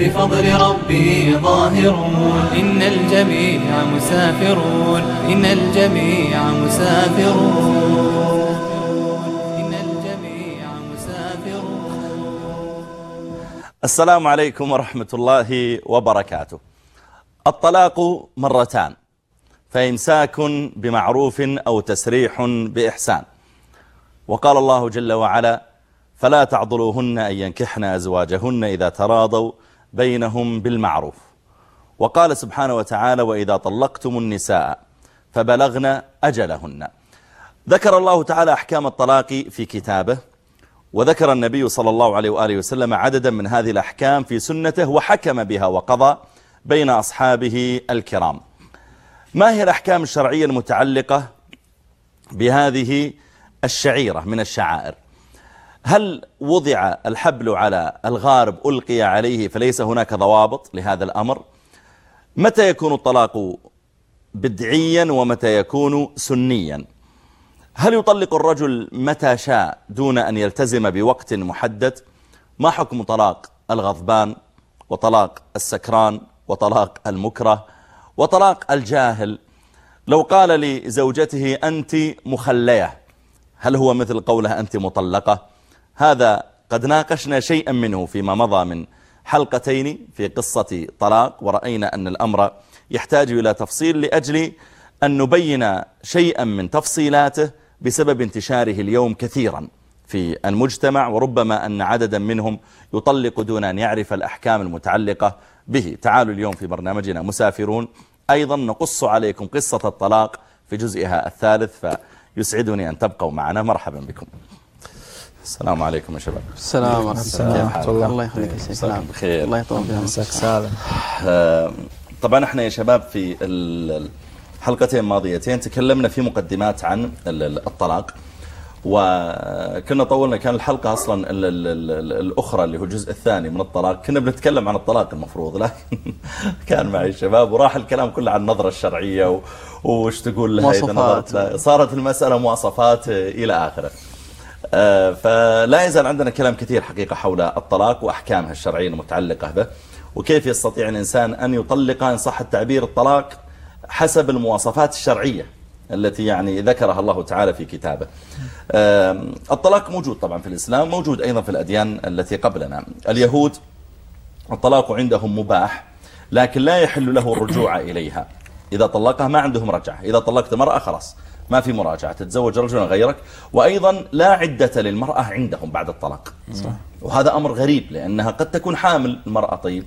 بفضل ربي ظاهرون. إن الجميع مسافرون. إن الجميع مسافرون. الجميع مسافرون. السلام عليكم ورحمة الله وبركاته. الطلاق مرتان فإمساك بمعروف أو تسريح بإحسان. وقال الله جل وعلا فلا تعضلوهن أن ينكحن أزواجهن إذا تراضوا بينهم بالمعروف. وقال سبحانه وتعالى وإذا طلقتم النساء فبلغن أجلهن. ذكر الله تعالى أحكام الطلاق في كتابه وذكر النبي صلى الله عليه وآله وسلم عددا من هذه الأحكام في سنته وحكم بها وقضى بين أصحابه الكرام. ما هي الأحكام الشرعية المتعلقة بهذه الشعيرة من الشعائر؟ هل وضع الحبل على الغارب ألقي عليه فليس هناك ضوابط لهذا الأمر؟ متى يكون الطلاق بدعيا ومتى يكون سنيا؟ هل يطلق الرجل متى شاء دون أن يلتزم بوقت محدد؟ ما حكم طلاق الغضبان وطلاق السكران وطلاق المكره وطلاق الجاهل؟ لو قال لزوجته أنت مخلية هل هو مثل قوله أنت مطلقة؟ هذا قد ناقشنا شيئا منه فيما مضى من حلقتين في قصة طلاق ورأينا أن الأمر يحتاج إلى تفصيل لأجل أن نبين شيئا من تفصيلاته بسبب انتشاره اليوم كثيرا في المجتمع وربما أن عددا منهم يطلق دون أن يعرف الأحكام المتعلقة به. تعالوا اليوم في برنامجنا مسافرون. أيضا نقص عليكم قصة الطلاق في جزئها الثالث فيسعدني أن تبقوا معنا. مرحبا بكم. السلام عليكم يا شباب. السلام ورحمة الله. الله يخليك بخير. الله يطول في عمرك. مساك سالم. آه، طبعا إحنا يا شباب في ال- الحلقتين الماضيتين تكلمنا في مقدمات عن ال- ال- الطلاق وكنا طولنا كان الحلقة أصلا ال- ال- ال- الأخرى اللي هو الجزء الثاني من الطلاق. كنا بنتكلم عن الطلاق المفروض لكن كان معي الشباب وراح الكلام كله عن النظرة الشرعية وش تقول لها إذا مواصفات. نظرت. صارت المسألة مواصفات إلى آخره. فلا يزال عندنا كلام كثير حقيقة حول الطلاق وأحكامها الشرعية المتعلقة به وكيف يستطيع الإنسان أن يطلق إن صح التعبير الطلاق حسب المواصفات الشرعية التي يعني ذكرها الله تعالى في كتابه. آم، الطلاق موجود طبعا في الإسلام موجود أيضا في الأديان التي قبلنا. اليهود الطلاق عندهم مباح لكن لا يحل له الرجوع إليها. إذا طلقها ما عندهم رجعة إذا طلقت مرأة خلاص. ما في مراجعة تتزوج رجلا غيرك وأيضا لا عدة للمرأة عندهم بعد الطلاق. صح. وهذا أمر غريب لأنها قد تكون حامل المرأة طيب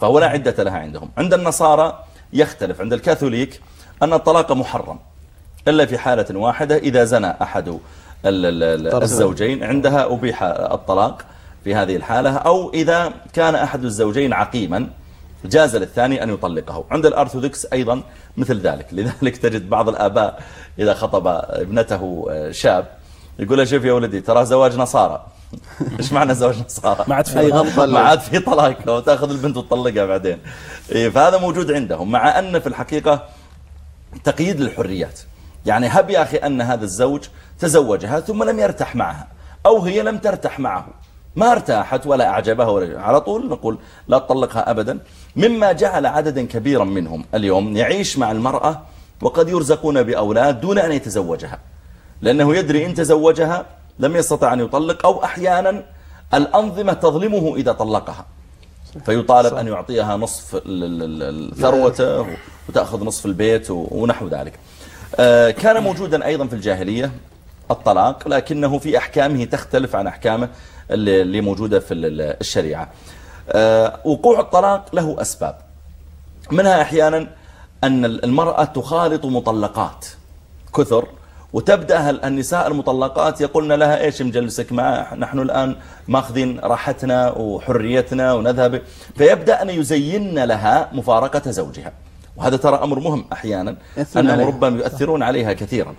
فهو لا عدة لها عندهم. عند النصارى يختلف عند الكاثوليك أن الطلاق محرم إلا في حالة واحدة إذا زنى أحد ال- ال- ال- الزوجين عندها أبيح الطلاق في هذه الحالة أو إذا كان أحد الزوجين عقيما جاز للثاني أن يطلقه. عند الأرثوذكس أيضا مثل ذلك. لذلك تجد بعض الآباء إذا خطب ابنته شاب يقول له شوف يا ولدي ترى زواج نصارى. إيش معنى زواج نصارى؟ ما عاد في ما عاد في طلاق. وتاخذ البنت وتطلقها بعدين. فهذا موجود عندهم. مع أن في الحقيقة تقييد للحريات. يعني هب يا أخي أن هذا الزوج تزوجها ثم لم يرتاح معها. أو هي لم ترتاح معه. ما ارتاحت ولا أعجبها ولا على طول نقول لا تطلقها أبدا. مما جعل عددا كبيرا منهم. اليوم يعيش مع المرأة وقد يرزقون بأولاد دون أن يتزوجها. لأنه يدري إن تزوجها لم يستطع أن يطلق أو أحيانا الأنظمة تظلمه إذا طلقها. فيطالب أن يعطيها نصف ثروته وتأخذ نصف البيت ونحو ذلك. آه، كان موجودا أيضا في الجاهلية الطلاق لكنه في أحكامه تختلف عن أحكامه اللي موجودة في ال- ال- الشريعة. وقوع الطلاق له أسباب. منها أحيانا أن المرأة تخالط مطلقات كثر وتبدأ النساء المطلقات يقولن لها إيش مجلسك مع نحن الآن ماخذين راحتنا وحريتنا ونذهب. فيبدأ أن يزين لها مفارقة زوجها. وهذا ترى أمر مهم أحيانا أنهم عليها. ربما يؤثرون عليها كثيرا.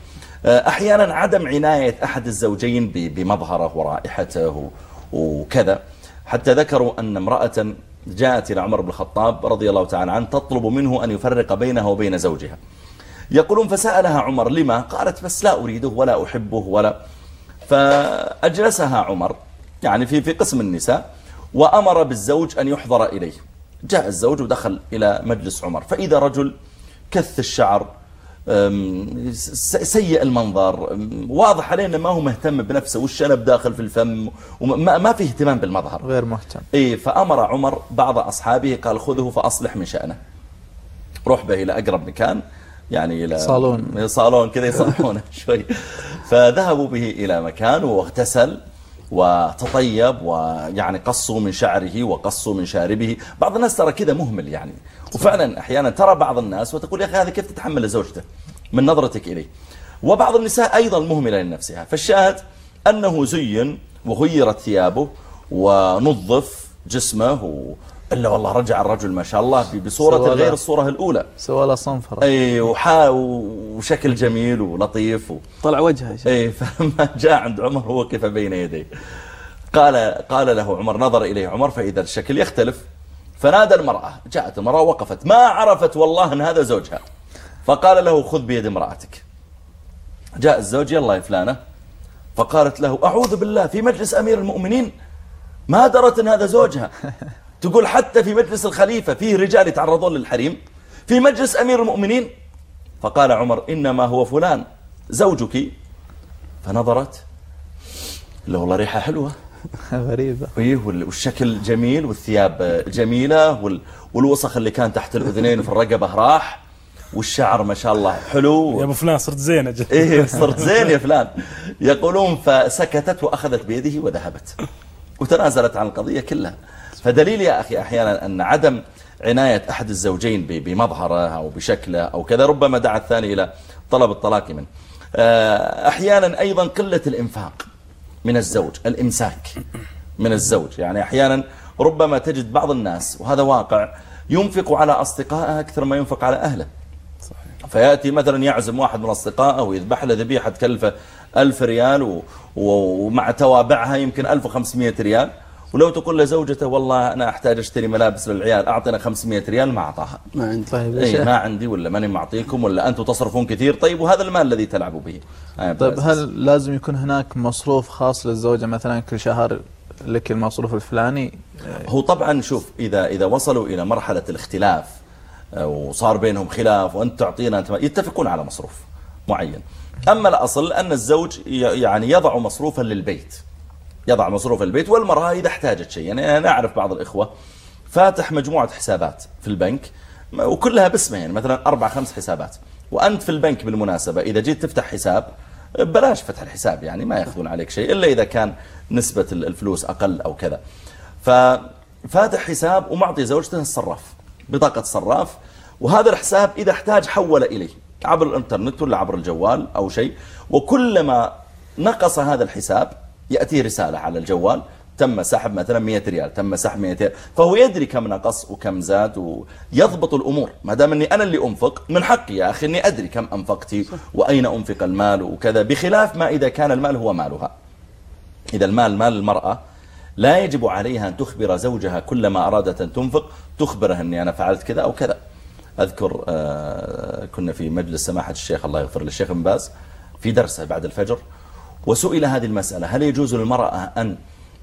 أحيانا عدم عناية أحد الزوجين بمظهره ورائحته وكذا. حتى ذكروا أن امرأة جاءت إلى عمر بن الخطاب رضي الله تعالى عنه تطلب منه أن يفرق بينها وبين زوجها. يقولون فسألها عمر لما؟ قالت بس لا أريده ولا أحبه ولا. فأجلسها عمر يعني في في قسم النساء وأمر بالزوج أن يحضر إليه. جاء الزوج ودخل إلى مجلس عمر. فإذا رجل كث الشعر سيء المنظر. واضح عليه أنه ما هو مهتم بنفسه والشنب داخل في الفم وما ما فيه اهتمام بالمظهر. غير مهتم. إيه فأمر عمر بعض أصحابه قال خذه فأصلح من شأنه. روح به إلى أقرب مكان يعني إلى صالون. صالون كذا يصلحونه شوي. فذهبوا به إلى مكان واغتسل. وتطيب ويعني قصوا من شعره وقصوا من شاربه. بعض الناس ترى كذا مهمل يعني. وفعلا أحيانا ترى بعض الناس وتقول يا أخي هذا كيف تتحمل زوجته من نظرتك إليه؟ وبعض النساء أيضا مهملة لنفسها. فالشاهد أنه زين وغيرت ثيابه ونظف جسمه و... إلا والله رجع الرجل ما شاء الله ب- بصورة سواء غير لا. الصورة الأولى. سوى له صنفرة. أي وحا وشكل جميل ولطيف و... طلع وجهه يا شيخ. إي فلما جاء عند عمر وقف بين يديه. قال قال له عمر نظر إليه عمر فإذا الشكل يختلف فنادى المرأة جاءت المرأة وقفت ما عرفت والله أن هذا زوجها. فقال له خذ بيد امرأتك. جاء الزوج يلا يا فلانة. فقالت له أعوذ بالله في مجلس أمير المؤمنين ما درت أن هذا زوجها. تقول حتى في مجلس الخليفة فيه رجال يتعرضون للحريم في مجلس أمير المؤمنين. فقال عمر إنما هو فلان زوجك؟ فنظرت. له والله ريحة حلوة. غريبة. إيه وال- والشكل جميل والثياب جميلة وال- والوسخ اللي كان تحت الأذنين في الرقبة راح. والشعر ما شاء الله حلو. يا أبو فلان صرت زين أجل إيه صرت زين يا فلان. يقولون فسكتت وأخذت بيده وذهبت. وتنازلت عن القضية كلها. فدليل يا أخي أحيانا أن عدم عناية أحد الزوجين بمظهره أو بشكله أو كذا ربما دعا الثاني إلى طلب الطلاق منه. آه، أحيانا أيضا قلة الإنفاق من الزوج الإمساك من الزوج. يعني أحيانا ربما تجد بعض الناس وهذا واقع ينفق على أصدقائه أكثر ما ينفق على أهله. فيأتي مثلا يعزم واحد من أصدقائه ويذبح له ذبيحة تكلفه ألف ريال. ومع توابعها يمكن 1500 ريال. ولو تقول لزوجته والله أنا أحتاج أشتري ملابس للعيال أعطينا 500 ريال ما أعطاها. ما عندي. طيب أي ما عندي ولا ماني معطيكم ولا أنتم تصرفون كثير. طيب وهذا المال الذي تلعبوا به؟ آه، طيب. هل لازم يكون هناك مصروف خاص للزوجة مثلا كل شهر لك المصروف الفلاني؟ هو طبعا شوف إذا إذا وصلوا إلى مرحلة الاختلاف آه، وصار بينهم خلاف وأنت تعطينا أنت يتفقون على مصروف معين. أما الأصل أن الزوج يعني يضع مصروفا للبيت. يضع مصروف البيت والمرأة إذا احتاجت شيء يعني أنا أعرف بعض الإخوة فاتح مجموعة حسابات في البنك وكلها باسمه يعني مثلا أربع خمس حسابات. وأنت في البنك بالمناسبة إذا جيت تفتح حساب بلاش فتح الحساب يعني ما يأخذون عليك شيء إلا إذا كان نسبة الفلوس أقل أو كذا. ففاتح حساب ومعطي زوجته الصراف بطاقة صراف. وهذا الحساب إذا احتاج حول إليه عبر الإنترنت ولا عبر الجوال أو شيء. وكلما نقص هذا الحساب يأتيه رسالة على الجوال تم سحب مثلا 100 ريال تم سحب 100 ريال فهو يدري كم نقص وكم زاد ويضبط الأمور. ما دام أني أنا اللي أنفق من حقي يا أخي أني أدري كم أنفقتي وأين أنفق المال وكذا بخلاف ما إذا كان المال هو مالها. إذا المال مال المرأة لا يجب عليها أن تخبر زوجها كلما أرادت أن تنفق تخبره أني أنا فعلت كذا أو كذا. أذكر آه، كنا في مجلس سماحة الشيخ الله يغفر للشيخ بن باز في درسه بعد الفجر وسئل هذه المسألة. هل يجوز للمرأة أن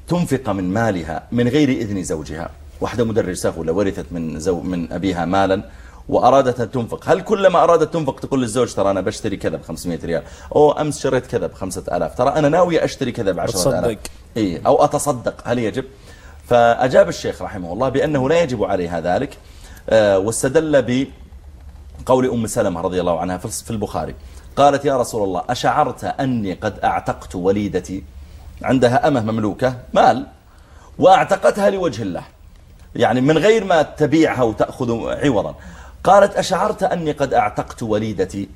تنفق من مالها من غير إذن زوجها؟ واحدة مدرسة ولا ورثت من, زو من أبيها مالا وأرادت أن تنفق. هل كلما أرادت تنفق تقول للزوج ترى أنا بشتري كذا ب 500 ريال. أو أمس شريت كذا ب 5000 ترى أنا ناوي أشتري كذا ب 10000 أتصدق. إيه أو أتصدق. هل يجب؟ فأجاب الشيخ رحمه الله بأنه لا يجب عليها ذلك آه، واستدل بقول أم سلمة رضي الله عنها في البخاري. قالت يا رسول الله أشعرت أني قد أعتقت وليدتي عندها أمة مملوكة مال وأعتقتها لوجه الله. يعني من غير ما تبيعها وتأخذ عوضا. قالت أشعرت أني قد أعتقت وليدتي.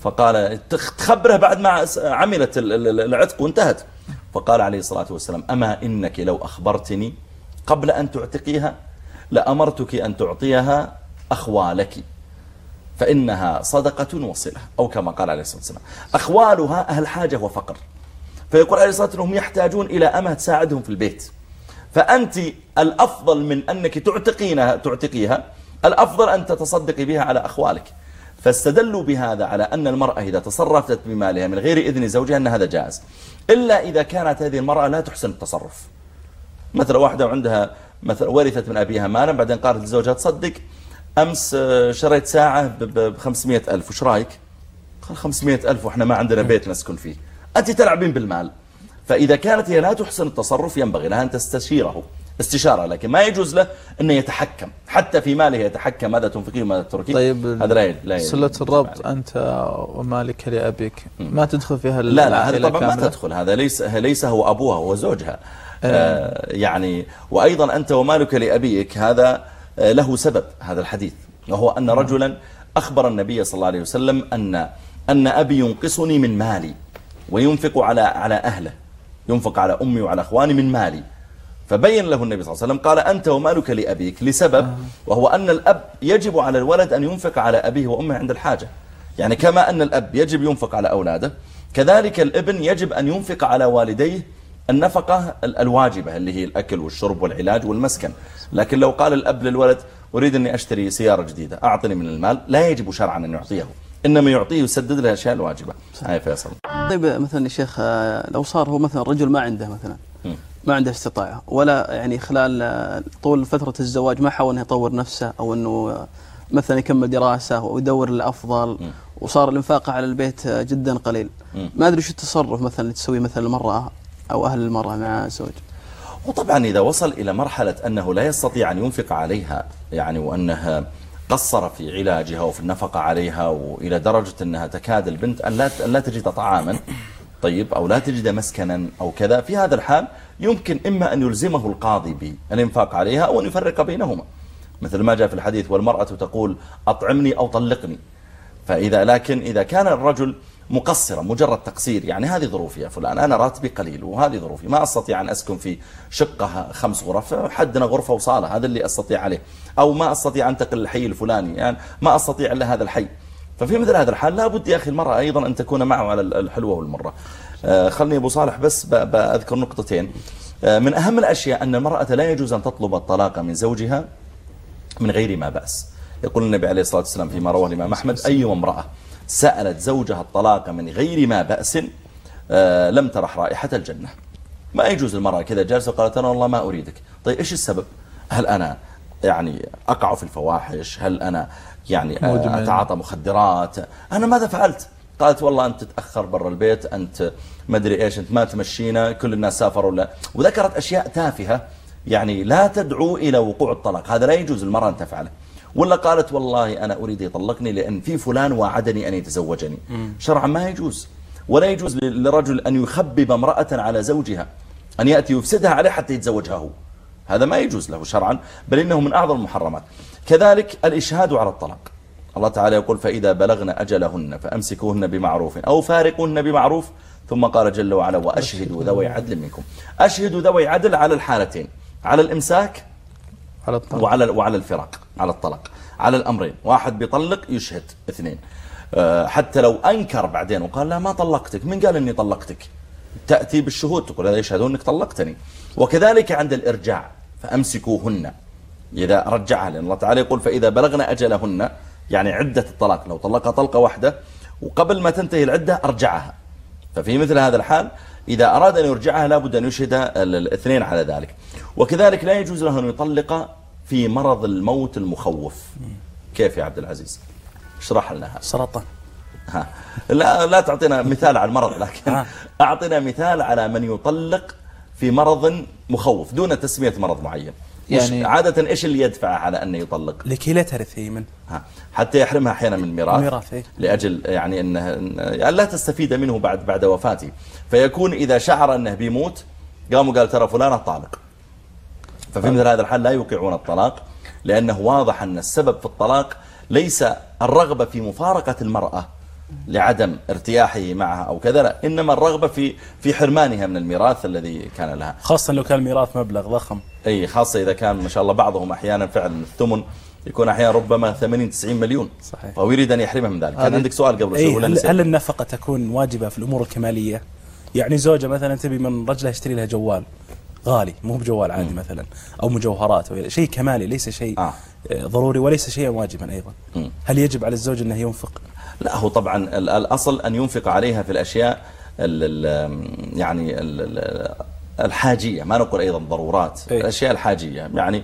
فقال تخ- تخبره بعد ما عملت ال- ال- العتق وانتهت. فقال عليه الصلاة والسلام أما إنك لو أخبرتني قبل أن تعتقيها لأمرتك أن تعطيها أخوالك. فإنها صدقة وصلة أو كما قال عليه الصلاة والسلام. أخوالها أهل حاجة وفقر. فيقول عليه الصلاة والسلام هم يحتاجون إلى أمة تساعدهم في البيت. فأنت الأفضل من أنك تعتقينها تعتقيها الأفضل أن تتصدقي بها على أخوالك. فاستدلوا بهذا على أن المرأة إذا تصرفت بمالها من غير إذن زوجها أن هذا جائز. إلا إذا كانت هذه المرأة لا تحسن التصرف. مثلا واحدة عندها مثلا ورثت من أبيها مالا بعدين قالت لزوجها تصدق. أمس آه، شريت ساعة ب 500 ألف. وش رأيك؟ قال 500 ألف وإحنا ما عندنا بيت نسكن فيه. أنت تلعبين بالمال. فإذا كانت هي لا تحسن التصرف ينبغي لها أن تستشيره استشارة لكن ما يجوز له أنه يتحكم. حتى في ماله يتحكم. ماذا تنفقيه وماذا تتركيه طيب هذا لا لا صلة الربط. أنت ومالك لأبيك. ما تدخل فيها لا لا هذا طبعا ما؟ تدخل. هذا ليس ليس هو أبوها هو زوجها. آه. يعني وأيضا أنت ومالك لأبيك هذا آه له سبب هذا الحديث وهو أن رجلا أخبر النبي صلى الله عليه وسلم أن أن أبي ينقصني من مالي وينفق على على أهله ينفق على أمي وعلى أخواني من مالي. فبين له النبي صلى الله عليه وسلم قال أنت ومالك لأبيك لسبب وهو أن الأب يجب على الولد أن ينفق على أبيه وأمه عند الحاجة. يعني كما أن الأب يجب ينفق على أولاده كذلك الابن يجب أن ينفق على والديه النفقة ال- الواجبة اللي هي الأكل والشرب والعلاج والمسكن. لكن لو قال الأب للولد أريد أني أشتري سيارة جديدة أعطني من المال لا يجب شرعا أن يعطيه. إنما يعطيه يسدد له الأشياء الواجبة. هاي فيصل. طيب مثلا يا شيخ آه، لو صار هو مثلا رجل ما عنده مثلا. ما عنده استطاعة ولا يعني خلال آه، طول فترة الزواج ما حاول إنه يطور نفسه أو إنه آه، مثلا يكمل دراسة ويدور الافضل وصار الإنفاق على البيت جدا قليل. ما أدري شو التصرف مثلا تسويه مثلا المرأة أو أهل المرأة مع الزوج وطبعا إذا وصل إلى مرحلة أنه لا يستطيع أن ينفق عليها يعني وأنها قصر في علاجها وفي النفقة عليها وإلى درجة أنها تكاد البنت أن لا, أن لا تجد طعاما طيب أو لا تجد مسكنا أو كذا في هذا الحال يمكن إما أن يلزمه القاضي بالإنفاق عليها أو أن يفرق بينهما. مثل ما جاء في الحديث والمرأة تقول أطعمني أو طلقني. فإذا لكن إذا كان الرجل مقصرا مجرد تقصير. يعني هذه ظروفي يا فلان أنا راتبي قليل وهذه ظروفي. ما أستطيع أن أسكن في شقة خمس غرف حدنا غرفة وصالة هذا اللي أستطيع عليه. أو ما أستطيع أن أنتقل الحي الفلاني يعني ما أستطيع إلا هذا الحي. ففي مثل هذا الحال لابد يا أخي المرأة أيضا أن تكون معه على الحلوة والمرة. آه، خلني أبو صالح بس بأذكر نقطتين. آه، من أهم الأشياء أن المرأة لا يجوز أن تطلب الطلاق من زوجها من غير ما بأس. يقول النبي عليه الصلاة والسلام فيما رواه الإمام أحمد أي امرأة. سألت زوجها الطلاق من غير ما بأس آه، لم ترح رائحة الجنة. ما يجوز المرأة كذا جالسة وقالت أنا والله ما أريدك. طيب إيش السبب؟ هل أنا يعني أقع في الفواحش؟ هل أنا يعني آه،. أتعاطى مخدرات؟ أنا ماذا فعلت؟ قالت والله أنت تتأخر برا البيت أنت ما أدري إيش أنت ما تمشينا كل الناس سافروا لا وذكرت أشياء تافهة يعني لا تدعو إلى وقوع الطلاق. هذا لا يجوز المرأة أن تفعله. ولا قالت والله أنا أريد يطلقني لأن في فلان وعدني أن يتزوجني. شرعا ما يجوز. ولا يجوز لرجل أن يخبب امرأة على زوجها أن يأتي يفسدها عليه حتى يتزوجها هو. هذا ما يجوز له شرعا بل إنه من أعظم المحرمات. كذلك الإشهاد على الطلاق. الله تعالى يقول فإذا بلغن أجلهن فأمسكوهن بمعروف أو فارقوهن بمعروف. ثم قال جل وعلا وأشهدوا ذوي عدل منكم. أشهدوا ذوي عدل على الحالتين على الإمساك على الطلاق وعلى وعلى الفراق على الطلاق على الأمرين. واحد بيطلق يشهد اثنين. آه، حتى لو أنكر بعدين وقال لا ما طلقتك. من قال إني طلقتك؟ تأتي بالشهود تقول هذا يشهدون أنك طلقتني. وكذلك عند الإرجاع فأمسكوهن. إذا رجعها لأن الله تعالى يقول فإذا بلغن أجلهن يعني عدة الطلاق لو طلقها طلقة واحدة وقبل ما تنتهي العدة أرجعها. ففي مثل هذا الحال إذا أراد أن يرجعها لابد أن يشهد ال- الاثنين على ذلك. وكذلك لا يجوز له أن يطلق في مرض الموت المخوف. كيف يا عبد العزيز؟ اشرح لنا هذا. سرطان. ها. لا لا تعطينا مثال على المرض لكن. أعطنا مثال على من يطلق في مرض مخوف دون تسمية مرض معين. يعني عادة إيش اللي يدفع على أن يطلق؟ لكي لا ترث من. حتى يحرمها أحيانا من الميراث ميراث، إيه. لأجل يعني أنه لا تستفيد منه بعد بعد وفاته. فيكون إذا شعر أنه بيموت قام وقال ترى فلانة طالق ففي مثل هذا الحال؟ لا يوقعون الطلاق لأنه واضح أن السبب في الطلاق ليس الرغبة في مفارقة المرأة. لعدم ارتياحه معها أو كذا لا إنما الرغبة في في حرمانها من الميراث الذي كان لها خاصة لو كان الميراث مبلغ ضخم أي خاصة إذا كان ما شاء الله بعضهم أحيانا فعلا الثمن يكون أحيانا ربما 80 90 مليون صحيح. فهو يريد أن يحرمها من ذلك كان عندك سؤال قبل شوي اي ولا هل؟ هل النفقة تكون واجبة في الأمور الكمالية يعني زوجة مثلا تبي من رجلها يشتري لها جوال غالي مو بجوال عادي مثلا أو مجوهرات أو شيء كمالي ليس شيء آه. ضروري وليس شيئا واجبا أيضا مم. هل يجب على الزوج أنه ينفق لا هو طبعا ال- الأصل أن ينفق عليها في الأشياء ال ال يعني ال ال الحاجية ما نقول أيضا ضرورات إيه. الأشياء الحاجية يعني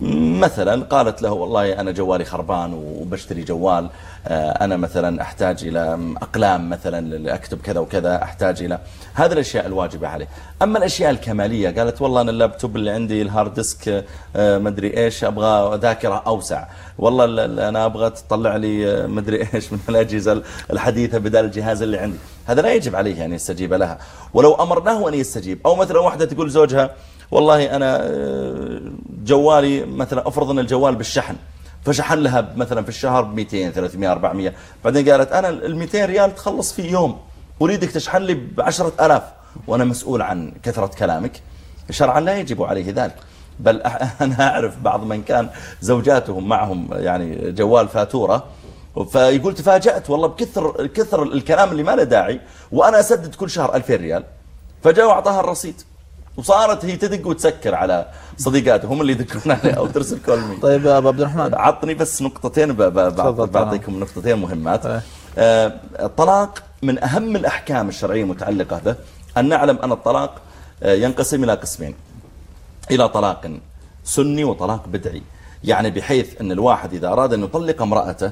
مثلا قالت له والله أنا جوالي خربان وبشتري جوال آه، أنا مثلا أحتاج إلى أقلام مثلا لأكتب كذا وكذا أحتاج إلى هذه الأشياء الواجبة عليه. أما الأشياء الكمالية قالت والله أنا اللابتوب اللي عندي ال hard disk آه، مدري إيش أبغى ذاكرة أوسع. والله ال- ال- أنا أبغى تطلع لي آه، مدري إيش من الأجهزة الحديثة بدل الجهاز اللي عندي. هذا لا يجب عليه أن يستجيب لها. ولو أمرناه أن يستجيب أو مثلا واحدة تقول زوجها والله أنا آه، جوالي مثلا أفرض أن الجوال بالشحن فشحن لها مثلا في الشهر ب 200 300 400 بعدين قالت أنا ال 200 ريال تخلص في يوم. أريدك تشحن لي ب 10000 وأنا مسؤول عن كثرة كلامك. شرعا لا يجب عليه ذلك. بل أنا أعرف بعض من كان زوجاتهم معهم يعني جوال فاتورة. فيقول تفاجأت والله بكثر كثر الكلام اللي ما له داعي. وأنا أسدد كل شهر 2000 ريال. فجاء وأعطاها الرصيد. وصارت هي تدق وتسكر على صديقاته هم اللي يدقون عليه أو ترسل كولمي طيب يا أبو عبد الرحمن. عطني بس نقطتين بعطيكم نقطتين مهمات. إيه. آه، الطلاق من أهم الأحكام الشرعية المتعلقة به. أن نعلم أن الطلاق آه، ينقسم إلى قسمين. إلى طلاق سني وطلاق بدعي. يعني بحيث أن الواحد إذا أراد أن يطلق امرأته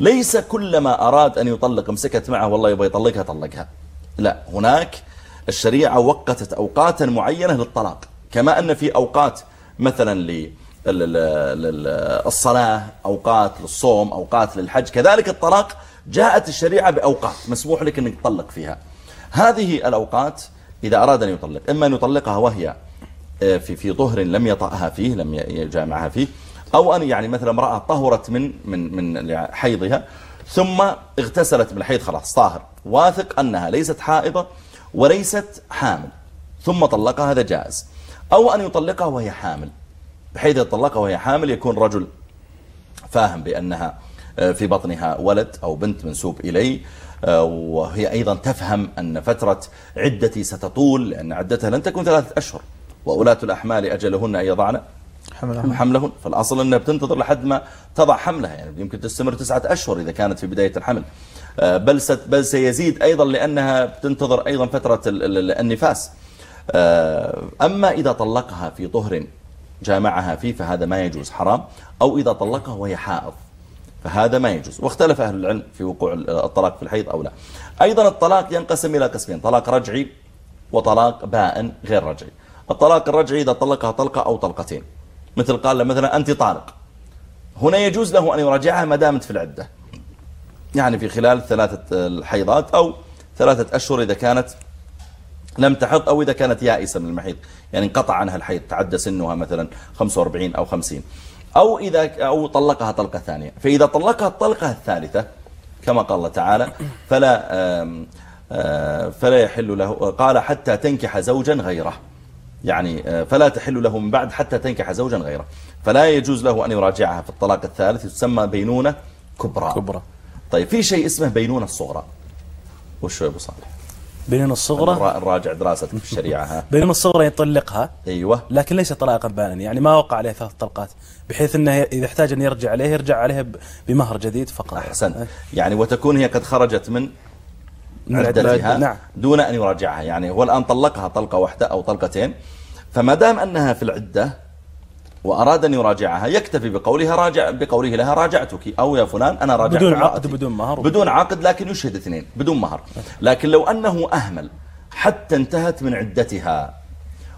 ليس كلما أراد أن يطلق مسكت معه والله يبغى يطلقها طلقها. لا هناك الشريعة وقتت أوقاتا معينة للطلاق. كما أن في أوقات مثلا ل الصلاة أوقات للصوم أوقات للحج. كذلك الطلاق جاءت الشريعة بأوقات مسموح لك أنك تطلق فيها. هذه الأوقات إذا أراد أن يطلق إما أن يطلقها وهي في في طهر لم يطأها فيه لم يجامعها فيه أو أن يعني مثلا امرأة طهرت من من من حيضها ثم اغتسلت من الحيض خلاص طاهر. واثق أنها ليست حائضة وليست حامل ثم طلقها هذا جائز. أو أن يطلقها وهي حامل. بحيث يطلقها وهي حامل يكون رجل فاهم بأنها في بطنها ولد أو بنت منسوب إليه وهي أيضا تفهم أن فترة عدتي ستطول لأن عدتها لن تكون ثلاثة أشهر. وأولاة الأحمال أجلهن أن يضعن. حملهم. حملهن فالأصل أنها بتنتظر لحد ما تضع حملها. يعني يمكن تستمر تسعة أشهر إذا كانت في بداية الحمل. بل بل سيزيد أيضا لأنها بتنتظر أيضا فترة النفاس. أما إذا طلقها في طهر جامعها فيه فهذا ما يجوز. حرام. أو إذا طلقها وهي حائض فهذا ما يجوز. واختلف أهل العلم في وقوع الطلاق في الحيض أو لا. أيضا الطلاق ينقسم إلى قسمين طلاق رجعي وطلاق بائن غير رجعي. الطلاق الرجعي إذا طلقها طلقة أو طلقتين. مثل قال له مثلا أنت طالق هنا يجوز له أن يراجعها ما دامت في العدة. يعني في خلال ثلاثة الحيضات أو ثلاثة أشهر إذا كانت لم تحض أو إذا كانت يائسة من المحيض. يعني انقطع عنها الحيض تعدى سنها مثلا 45 أو 50 أو إذا أو طلقها طلقة ثانية. فإذا طلقها الطلقة الثالثة كما قال الله تعالى فلا آم فلا يحل له قال حتى تنكح زوجا غيره. يعني فلا تحل له من بعد حتى تنكح زوجا غيره. فلا يجوز له أن يراجعها في الطلاق الثالث تسمى بينونة كبرى. كبرى. طيب في شيء اسمه بينونة الصغرى وش يا أبو صالح؟ بينونة الصغرى نراجع دراستك في الشريعة ها؟ بينونة الصغرى يطلقها. أيوة. لكن ليس طلاقا بائنا يعني ما وقع عليه ثلاث طلقات بحيث إنه إذا احتاج أن يرجع عليه يرجع عليه بمهر جديد فقط. أحسنت يعني وتكون هي قد خرجت من عدتها نعم. دون أن يراجعها. يعني هو الآن طلقها طلقة واحدة أو طلقتين. فما دام أنها في العدة وأراد أن يراجعها يكتفي بقولها راجع بقوله لها راجعتك. أو يا فلان أنا راجعت بدون. عقد وبدون مهر. بدون عقد لكن يشهد اثنين بدون مهر. لكن لو أنه أهمل حتى انتهت من عدتها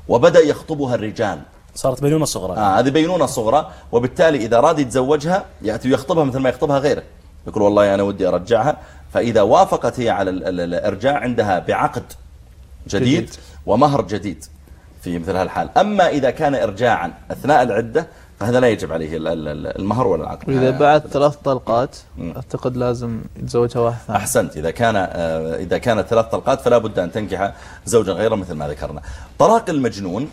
وبدأ يخطبها الرجال. صارت بينونة صغرى. آه هذه بينونة صغرى. وبالتالي إذا أراد يتزوجها يأتي يخطبها مثل ما يخطبها غيره. يقول والله أنا ودي أرجعها. فإذا وافقت هي على ال- ال- الإرجاع عندها بعقد جديد, جديد. ومهر جديد في مثل هالحال. أما إذا كان إرجاعا أثناء العدة فهذا لا يجب عليه ال- ال- المهر ولا العقد. وإذا بعد ثلاث طلقات أعتقد لازم يتزوجها واحد ثاني. أحسنت. إذا كان آه، إذا كانت ثلاث طلقات فلا بد أن تنكح زوجا غيره مثل ما ذكرنا. طلاق المجنون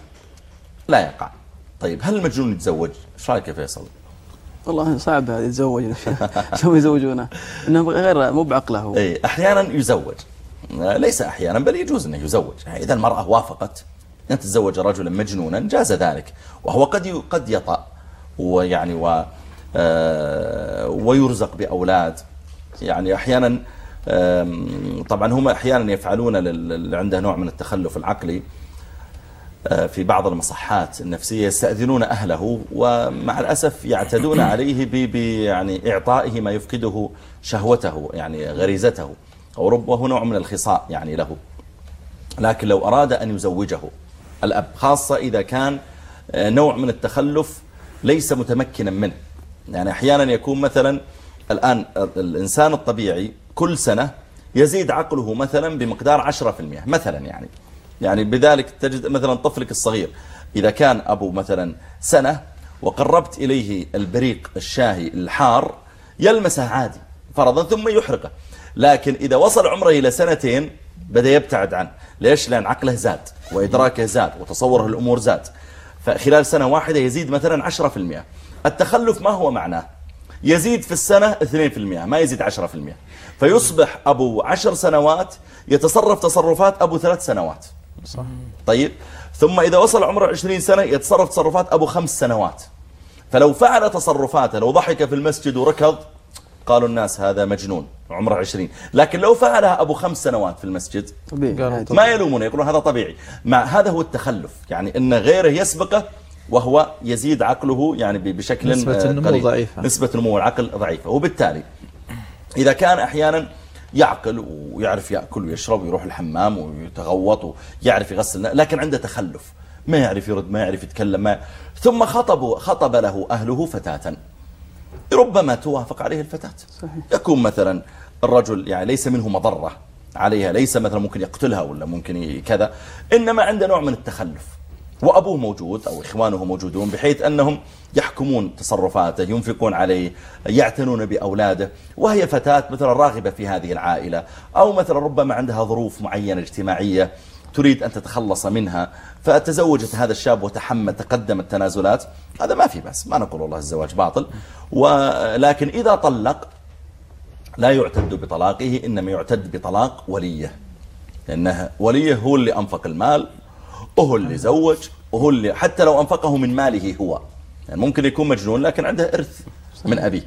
لا يقع. طيب هل المجنون يتزوج؟ إيش رأيك يا فيصل؟ والله صعب هذا يتزوج شو يزوجونه انه غير مو بعقله هو. اي أحيانا يزوج. ليس أحيانا بل يجوز إنه يزوج. إذا المرأة وافقت أن تتزوج رجلا مجنونا جاز ذلك. وهو قد قد يطأ ويعني و آه، ويرزق بأولاد. يعني أحيانا طبعا هم أحيانا يفعلون لل- اللي عنده نوع من التخلف العقلي. في بعض المصحات النفسية يستأذنون أهله ومع الأسف يعتدون عليه ب يعني إعطائه ما يفقده شهوته يعني غريزته. أو ربما نوع من الخصاء يعني له. لكن لو أراد أن يزوجه الأب خاصة إذا كان آه، نوع من التخلف ليس متمكنا منه. يعني أحيانا يكون مثلا الآن الإنسان الطبيعي كل سنة يزيد عقله مثلا بمقدار 10% مثلا يعني. يعني بذلك تجد مثلا طفلك الصغير إذا كان أبو مثلا سنة وقربت إليه البريق الشاهي الحار يلمسه عادي فرضا ثم يحرقه. لكن إذا وصل عمره إلى سنتين بدأ يبتعد عنه. ليش؟ لأن عقله زاد وإدراكه زاد وتصوره الأمور زاد. فخلال سنة واحدة يزيد مثلا 10% التخلف ما هو معناه؟ يزيد في السنة 2% ما يزيد 10% فيصبح أبو عشر سنوات يتصرف تصرفات أبو ثلاث سنوات. صح. طيب. ثم إذا وصل عمره 20 سنة يتصرف تصرفات أبو خمس سنوات. فلو فعل تصرفاته لو ضحك في المسجد وركض قالوا الناس هذا مجنون عمره 20 لكن لو فعلها أبو خمس سنوات في المسجد طبيعي. ما يلومونه يقولون هذا طبيعي. مع هذا هو التخلف. يعني إن غيره يسبقه وهو يزيد عقله يعني بشكل نسبة آه، النمو. ضعيفة. نسبة نمو العقل ضعيفة. وبالتالي إذا كان أحيانا يعقل ويعرف يأكل ويشرب ويروح الحمام ويتغوط ويعرف يغسل لكن عنده تخلف. ما يعرف يرد ما يعرف يتكلم ما ثم خطبوا خطب له أهله فتاة. ربما توافق عليه الفتاة. صحيح. يكون مثلا الرجل يعني ليس منه مضرة عليها ليس مثلا ممكن يقتلها ولا ممكن كذا إنما عنده نوع من التخلف. وأبوه موجود أو إخوانه موجودون بحيث أنهم يحكمون تصرفاته ينفقون عليه يعتنون بأولاده. وهي فتاة مثلا راغبة في هذه العائلة أو مثلا ربما عندها ظروف معينة اجتماعية تريد أن تتخلص منها فتزوجت هذا الشاب وتحمل تقدم التنازلات. هذا ما في بس ما نقول والله الزواج باطل. ولكن إذا طلق لا يعتد بطلاقه إنما يعتد بطلاق وليه. لأنه وليه هو اللي أنفق المال وهو اللي زوج وهو اللي حتى لو أنفقه من ماله هو. يعني ممكن يكون مجنون لكن عنده إرث من أبيه.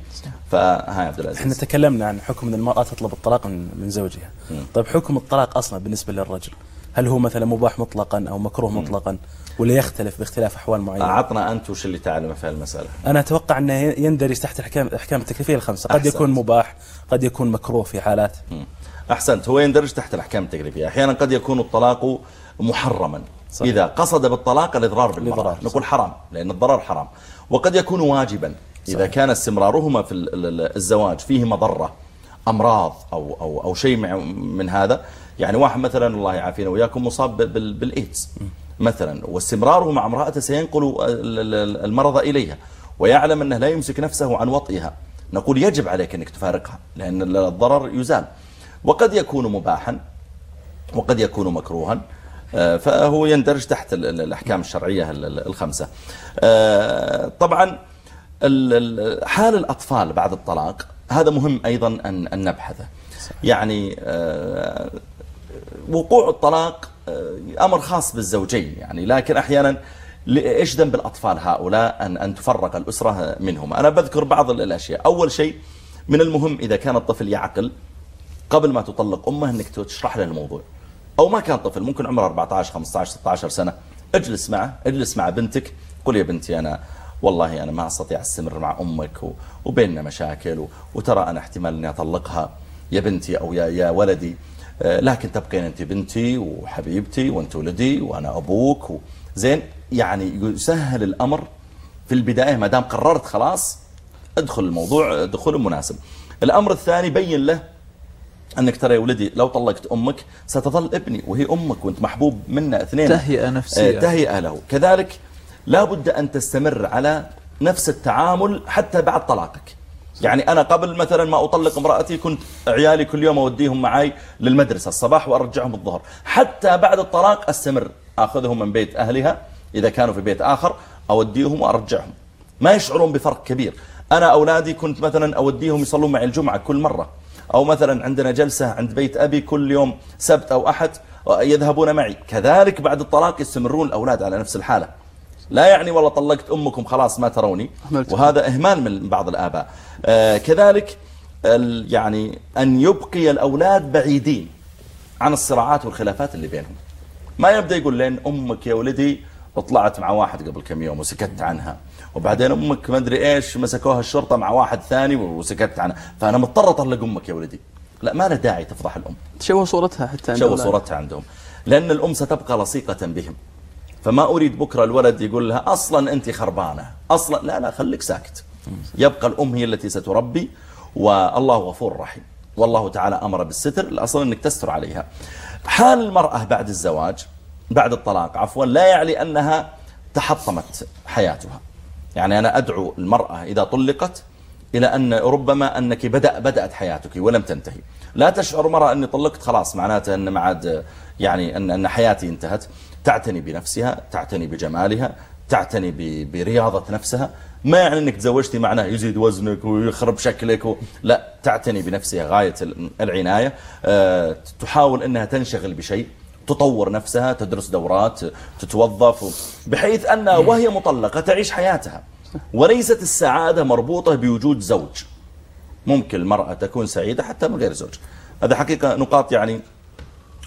فهاي عبد إحنا العزيز تكلمنا عن حكم إن المرأة تطلب الطلاق من من زوجها. طيب حكم الطلاق أصلا بالنسبة للرجل هل هو مثلا مباح مطلقا أو مكروه مطلقا ولا يختلف باختلاف أحوال معينة؟ أعطنا أنت وش اللي تعلمه في المسألة أنا أتوقع أنه يندرج تحت الأحكام التكليفية الخمسة. قد أحسنت. يكون مباح قد يكون مكروه في حالات. أحسنت. هو يندرج تحت الأحكام التكليفية. أحيانا قد يكون الطلاق محرما. صحيح. إذا قصد بالطلاق الإضرار بالمرأة. نقول حرام لأن الضرر حرام. وقد يكون واجبا إذا صحيح. كان استمرارهما في ال- ال- الزواج فيه مضرة أمراض أو, أو, أو شيء من هذا يعني واحد مثلا الله يعافينا وياكم مصاب بال- بال- بالإيدز مثلا. واستمراره مع امرأته سينقل ال- ال- المرض إليها ويعلم أنه لا يمسك نفسه عن وطئها. نقول يجب عليك أنك تفارقها لأن الضرر يزال. وقد يكون مباحا وقد يكون مكروها. فهو يندرج تحت ال- ال- الأحكام الشرعية ال- ال- الخمسة. آه، طبعا ال- ال- حال الأطفال بعد الطلاق هذا مهم أيضا أن نبحثه. يعني آه، وقوع الطلاق آه، أمر خاص بالزوجين يعني لكن أحيانا إيش ذنب الأطفال هؤلاء أن, أن تفرق الأسرة منهم؟ أنا بذكر بعض ال- الأشياء. أول شيء من المهم إذا كان الطفل يعقل قبل ما تطلق أمه أنك تشرح له الموضوع. أو ما كان طفل ممكن عمره 14 15 16 سنة. اجلس معه اجلس مع بنتك قل يا بنتي أنا والله أنا ما أستطيع أستمر مع أمك و- وبيننا مشاكل وترى أنا احتمال أني أطلقها يا بنتي أو يا, يا ولدي. آه، لكن تبقين أنت بنتي وحبيبتي وأنت ولدي وأنا أبوك و- زين يعني يسهل الأمر في البداية. ما دام قررت خلاص ادخل الموضوع دخول مناسب. الأمر الثاني بين له أنك ترى يا ولدي لو طلقت أمك ستظل ابني وهي أمك وأنت محبوب منا اثنين. تهيئة نفسية. آه، تهيئة له. كذلك لا بد أن تستمر على نفس التعامل حتى بعد طلاقك. يعني أنا قبل مثلا ما أطلق امرأتي كنت عيالي كل يوم أوديهم معي للمدرسة الصباح وأرجعهم الظهر. حتى بعد الطلاق أستمر أخذهم من بيت أهلها إذا كانوا في بيت آخر أوديهم وأرجعهم. ما يشعرون بفرق كبير. أنا أولادي كنت مثلا أوديهم يصلون معي الجمعة كل مرة. أو مثلا عندنا جلسة عند بيت أبي كل يوم سبت أو أحد يذهبون معي. كذلك بعد الطلاق يستمرون الأولاد على نفس الحالة. لا يعني والله طلقت أمكم خلاص ما تروني. وهذا إهمال من بعض الآباء. آه كذلك يعني أن يبقي الأولاد بعيدين عن الصراعات والخلافات اللي بينهم. ما يبدأ يقول لين أمك يا ولدي طلعت مع واحد قبل كم يوم وسكت عنها. وبعدين أمك ما أدري إيش مسكوها الشرطة مع واحد ثاني وسكت عنها. فأنا مضطر أطلق أمك يا ولدي. لا ما له داعي تفضح الأم. تشوه صورتها حتى عند شو الأولاد. صورتها عندهم. لأن الأم ستبقى لصيقة بهم. فما أريد بكرة الولد يقول لها أصلا أنت خربانة. أصلا لا لا خليك ساكت. يبقى الأم هي التي ستربي والله غفور رحيم. والله تعالى أمر بالستر. الأصل أنك تستر عليها. حال المرأة بعد الزواج بعد الطلاق. عفوا لا يعني أنها تحطمت حياتها. يعني أنا أدعو المرأة إذا طلقت إلى أن ربما أنك بدأ بدأت حياتك ولم تنتهي. لا تشعر مرة أني طلقت خلاص معناته أن ما عاد يعني أن, أن حياتي انتهت. تعتني بنفسها تعتني بجمالها تعتني برياضة نفسها. ما يعني أنك تزوجتي معناه يزيد وزنك ويخرب شكلك. لا تعتني بنفسها غاية ال- العناية. أه تحاول أنها تنشغل بشيء. تطور نفسها تدرس دورات تتوظف بحيث أنها وهي مطلقة تعيش حياتها. وليست السعادة مربوطة بوجود زوج. ممكن المرأة تكون سعيدة حتى من غير زوج. هذا حقيقة نقاط يعني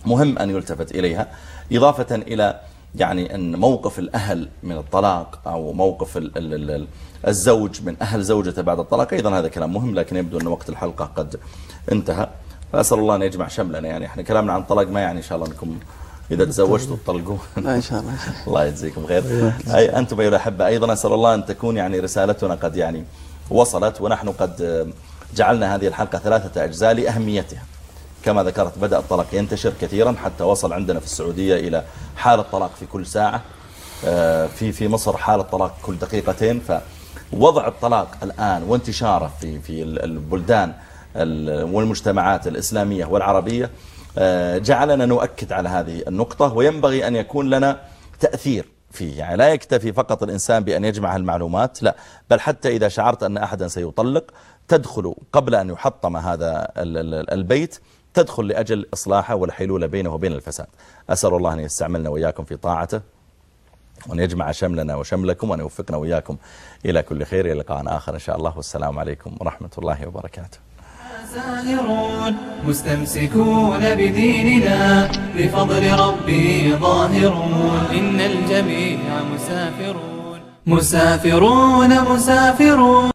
مهم أن يلتفت إليها إضافة إلى يعني أن موقف الأهل من الطلاق أو موقف ال ال ال الزوج من أهل زوجته بعد الطلاق أيضا هذا كلام مهم لكن يبدو أن وقت الحلقة قد انتهى. فأسأل الله أن يجمع شملنا يعني. إحنا كلامنا عن الطلاق ما يعني إن شاء الله أنكم إذا تزوجتوا تطلقون. لا إن شاء الله. الله. يجزيكم خير. أي أنتم أيها الأحبة أيضا أسأل الله أن تكون يعني رسالتنا قد يعني وصلت ونحن قد جعلنا هذه الحلقة ثلاثة أجزاء لأهميتها. كما ذكرت بدأ الطلاق ينتشر كثيرا حتى وصل عندنا في السعودية إلى حالة طلاق في كل ساعة. آه، في في مصر حالة طلاق كل دقيقتين. فوضع الطلاق الآن وانتشاره في في ال- البلدان ال- والمجتمعات الإسلامية والعربية آه، جعلنا نؤكد على هذه النقطة وينبغي أن يكون لنا تأثير فيه. يعني لا يكتفي فقط الإنسان بأن يجمع المعلومات لا بل حتى إذا شعرت أن أحدا سيطلق تدخل قبل أن يحطم هذا ال- ال- البيت تدخل لأجل إصلاحه والحلول بينه وبين الفساد. أسأل الله أن يستعملنا وإياكم في طاعته وأن يجمع شملنا وشملكم وأن يوفقنا وإياكم إلى كل خير. إلى لقاء آخر إن شاء الله. والسلام عليكم ورحمة الله وبركاته. ساهرون مستمسكون بديننا بفضل ربي ظاهرون. إن الجميع مسافرون. مسافرون مسافرون.